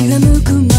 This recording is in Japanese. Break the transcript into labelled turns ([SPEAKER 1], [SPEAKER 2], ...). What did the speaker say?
[SPEAKER 1] きらむく